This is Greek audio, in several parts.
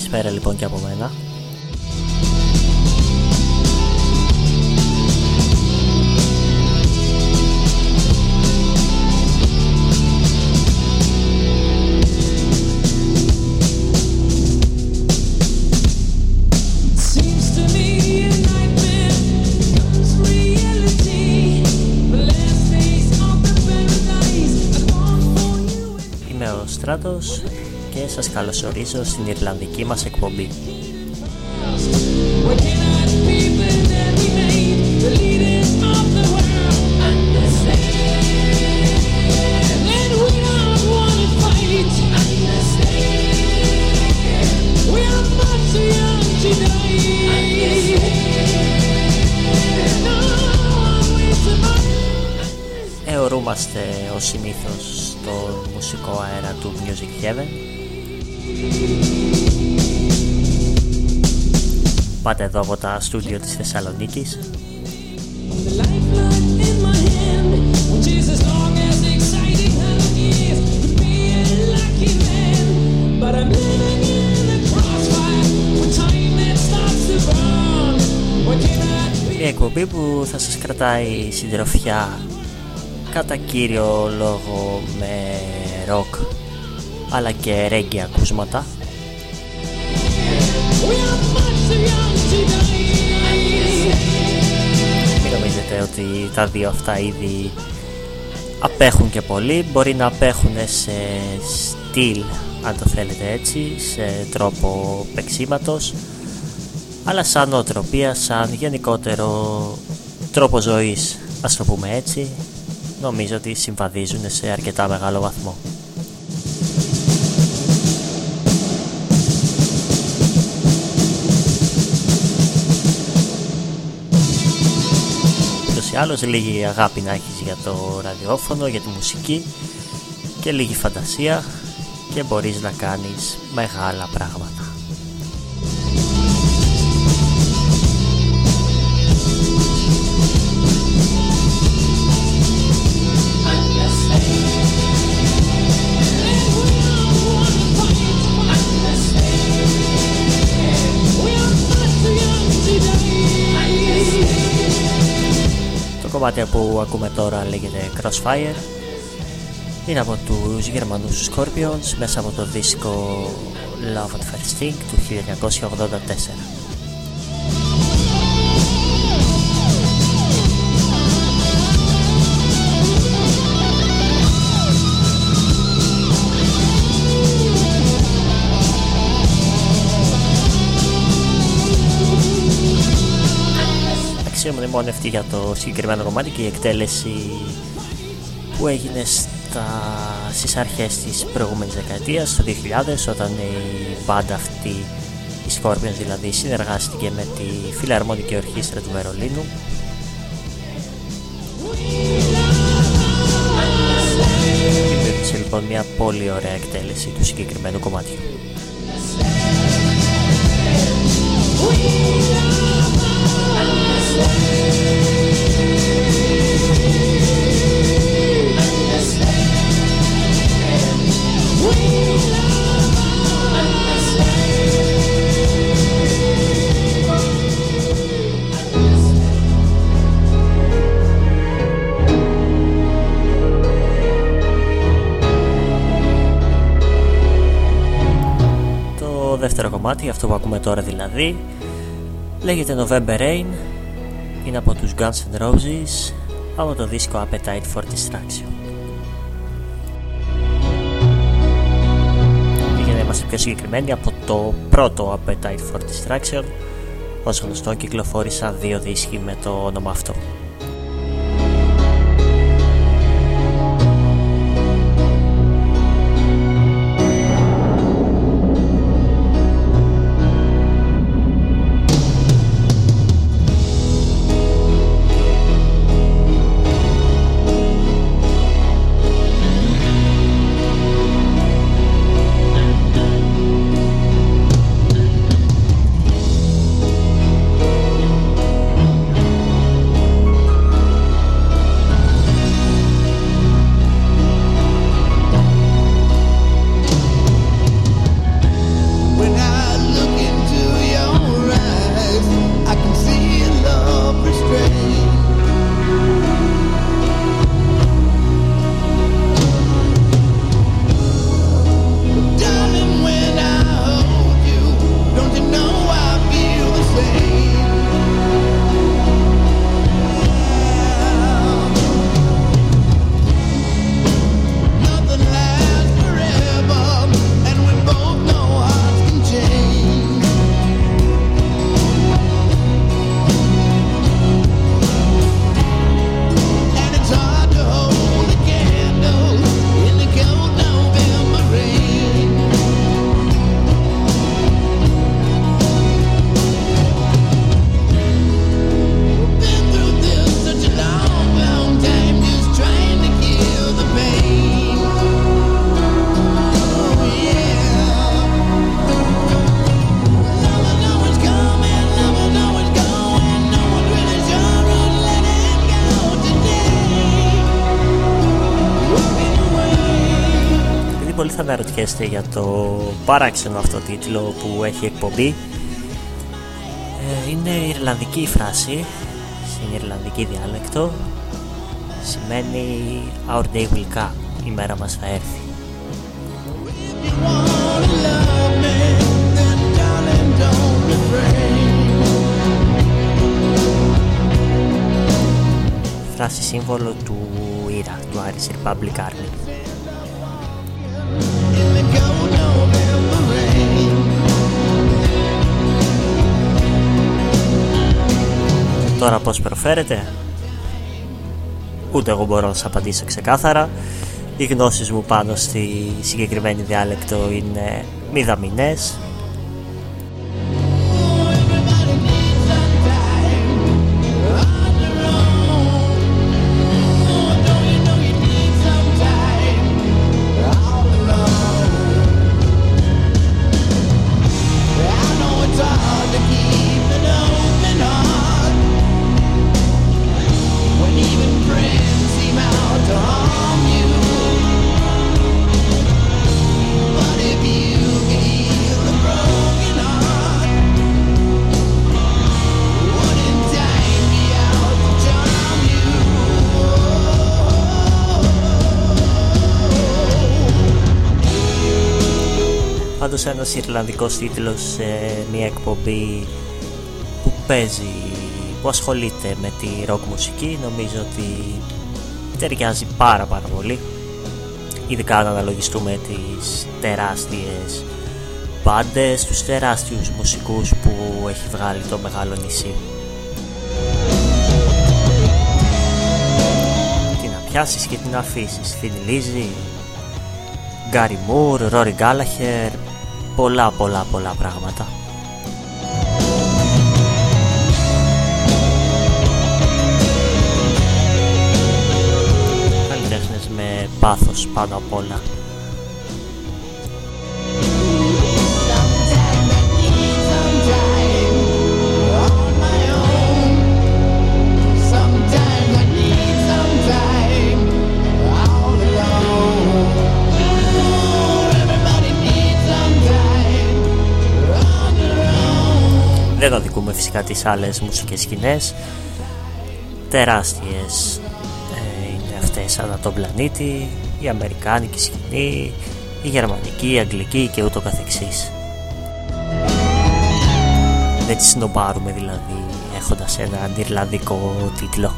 Μία καλησπέρα λοιπόν και από μένα. Σας καλωσορίζω στην Ιρλανδική μας εκπομπή. Εωρούμαστε ως συνήθως στο μουσικό αέρα του Music Heaven Πάτε εδώ από τα στούντιο της Θεσσαλονίκης. Μια εκπομπή που θα σας κρατάει συντροφιά κατά κύριο λόγο με ροκ αλλά και ρέγγι ακούσματα μην νομίζετε ότι τα δύο αυτά ήδη απέχουν και πολύ μπορεί να απέχουν σε στυλ αν το θέλετε έτσι σε τρόπο παίξήματος αλλά σαν νοοτροπία, σαν γενικότερο τρόπο ζωής ας το πούμε έτσι νομίζω ότι συμβαδίζουν σε αρκετά μεγάλο βαθμό. Ούτως ή άλλως λίγη αγάπη να έχεις για το ραδιόφωνο, για τη μουσική και λίγη φαντασία και μπορείς να κάνεις μεγάλα πράγματα. Κομμάτι που ακούμε τώρα λέγεται Crossfire. Είναι από τους Γερμανούς Scorpions μέσα από το δίσκο Love at First Sting του 1984 μνημόνευτη για το συγκεκριμένο κομμάτι και η εκτέλεση που έγινε στα, στις αρχές της προηγούμενης δεκαετίας, το 2000, όταν η μπάντα αυτή, η Scorpions δηλαδή, συνεργάστηκε με τη Φιλαρμονική Ορχήστρα του Βερολίνου Υπήρξε λοιπόν μια πολύ ωραία εκτέλεση του συγκεκριμένου κομμάτιου. Κομμάτι, αυτό που ακούμε τώρα δηλαδή, λέγεται November Rain είναι από τους Guns N' Roses από το δίσκο Appetite for Distraction. Για να είμαστε πιο συγκεκριμένοι από το πρώτο Appetite for Distraction ως γνωστό κυκλοφόρησαν δύο δίσκοι με το όνομα αυτό. Αναρωτιέστε για το παράξενο αυτό τίτλο που έχει εκπομπή. Ε, είναι Ιρλανδική φράση στην Ιρλανδική διάλεκτο. Σημαίνει Our day will come η μέρα μας θα έρθει φράση σύμβολο του ΙΡΑ, του Irish Republic Army. Τώρα πώς προφέρετε Ούτε εγώ μπορώ να σας απαντήσω ξεκάθαρα. Οι γνώσεις μου πάνω στη συγκεκριμένη διάλεκτο είναι μηδαμινές πάντως ένας Ιρλανδικός τίτλος σε μια εκπομπή που παίζει, που ασχολείται με τη ροκ μουσική. Νομίζω ότι ταιριάζει πάρα πάρα πολύ. Ειδικά αν αναλογιστούμε τις τεράστιες πάντες, τους τεράστιους μουσικούς που έχει βγάλει το μεγάλο νησί. Τι να πιάσεις και τι να αφήσεις, Φιν Λίζη, Γκάρι Μουρ, Ρόρι Γκάλαχερ, πολλά πολλά πολλά πράγματα. Καλλιτέχνες με πάθος πάνω απ' όλα. Δεν αδικούμε φυσικά τις άλλες μουσικές σκηνές. Τεράστιες ε, είναι αυτές ανά τον πλανήτη. Η αμερικάνικη σκηνή η γερμανική, η αγγλική και ούτω καθεξής. Δεν τις συνομπάρουμε δηλαδή έχοντας ένα αντιρλανδικό τίτλο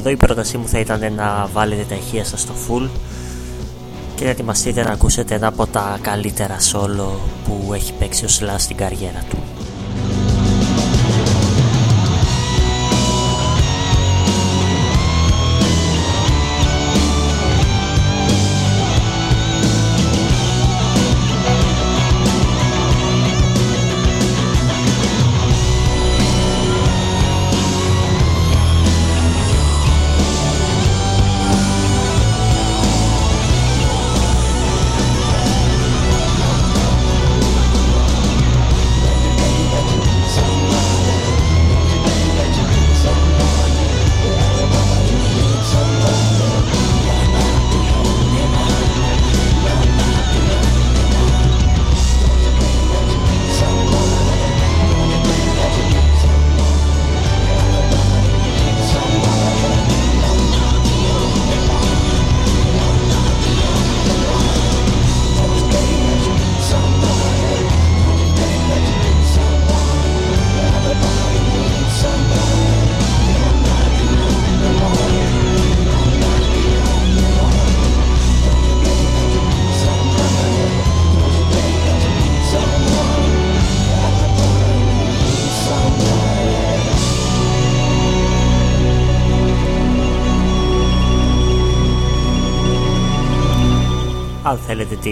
εδώ η πρότασή μου θα ήταν να βάλετε τα ηχεία σας στο full και να ετοιμαστείτε να ακούσετε ένα από τα καλύτερα solo που έχει παίξει ο Slash στην καριέρα του.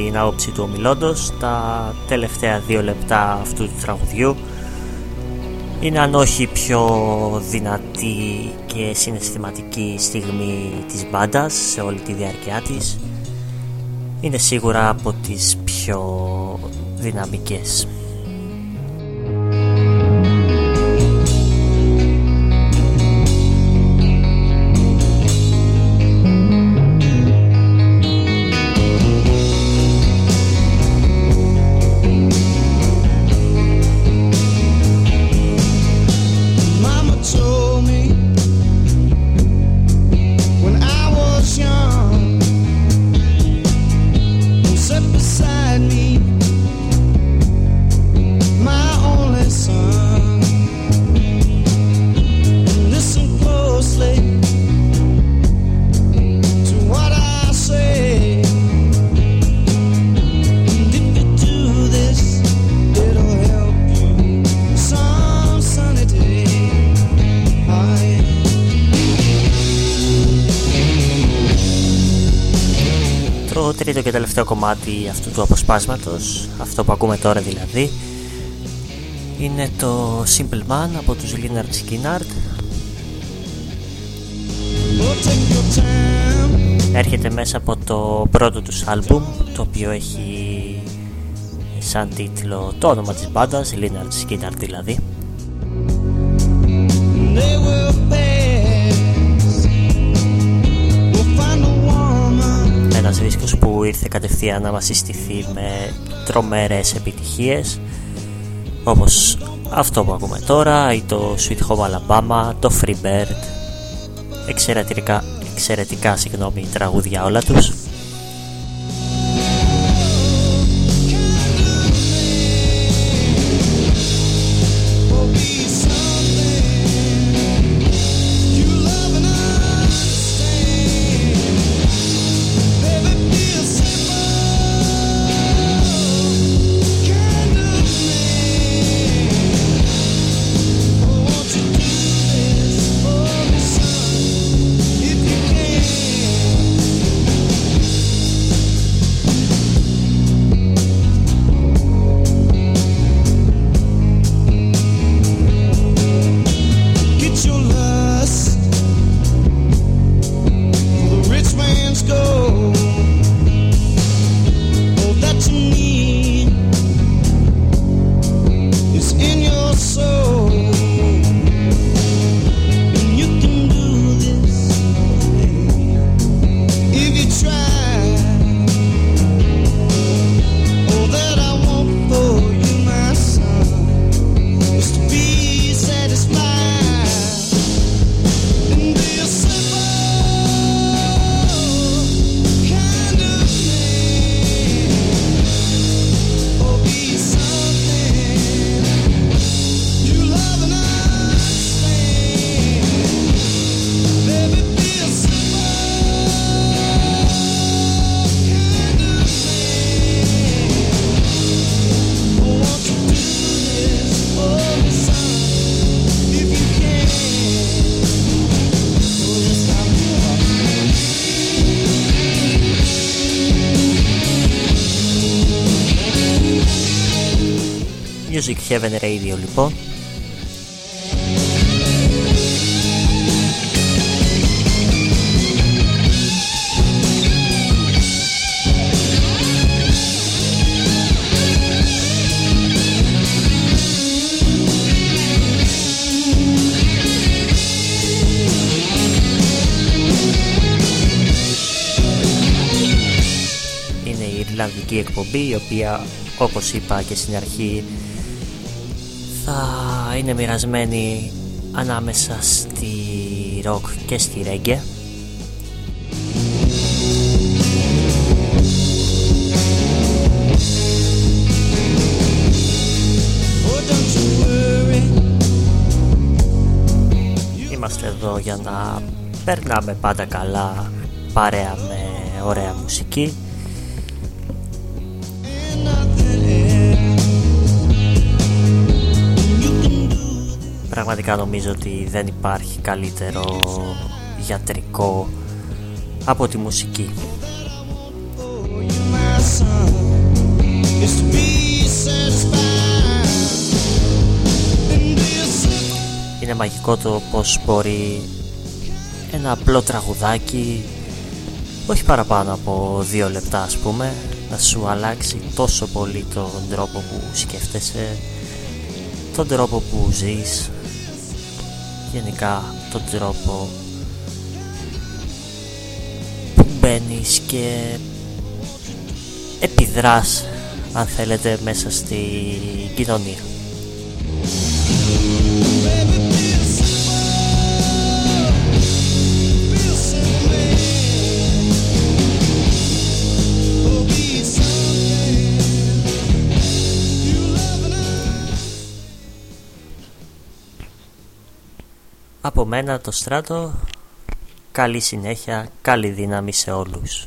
Την άποψη του ομιλώντος τα τελευταία δύο λεπτά αυτού του τραγουδιού είναι αν όχι πιο δυνατή και συναισθηματική στιγμή της μπάντας σε όλη τη διάρκεια της είναι σίγουρα από τις πιο δυναμικές. Κομμάτι αυτού του αποσπάσματος, αυτό που ακούμε τώρα δηλαδή, είναι το Simple Man από τους Leonard Skinner. Έρχεται μέσα από το πρώτο τους άλμπουμ, το οποίο έχει σαν τίτλο το όνομα της μπάντας, Leonard Skinner δηλαδή. Ήρθε κατευθείαν να μας συστηθεί με τρομερές επιτυχίες όπως αυτό που ακούμε τώρα ή το Sweet Home Alabama, το Free Bird εξαιρετικά, εξαιρετικά συγγνώμη τραγούδια όλα τους Music Heaven Radio λοιπόν. Είναι η Ιρλανδική εκπομπή η οποία όπως είπα και στην αρχή θα είναι μοιρασμένη ανάμεσα στη ροκ και στη ρέγγε. Είμαστε εδώ για να περνάμε πάντα καλά παρέα με ωραία μουσική πραγματικά νομίζω ότι δεν υπάρχει καλύτερο γιατρικό από τη μουσική. Είναι μαγικό το πως μπορεί ένα απλό τραγουδάκι όχι παραπάνω από δύο λεπτά ας πούμε να σου αλλάξει τόσο πολύ τον τρόπο που σκέφτεσαι τον τρόπο που ζεις γενικά τον τρόπο που μπαίνεις και επιδράς αν θέλετε μέσα στη κοινωνία Από μένα το στράτο, καλή συνέχεια, καλή δύναμη σε όλους.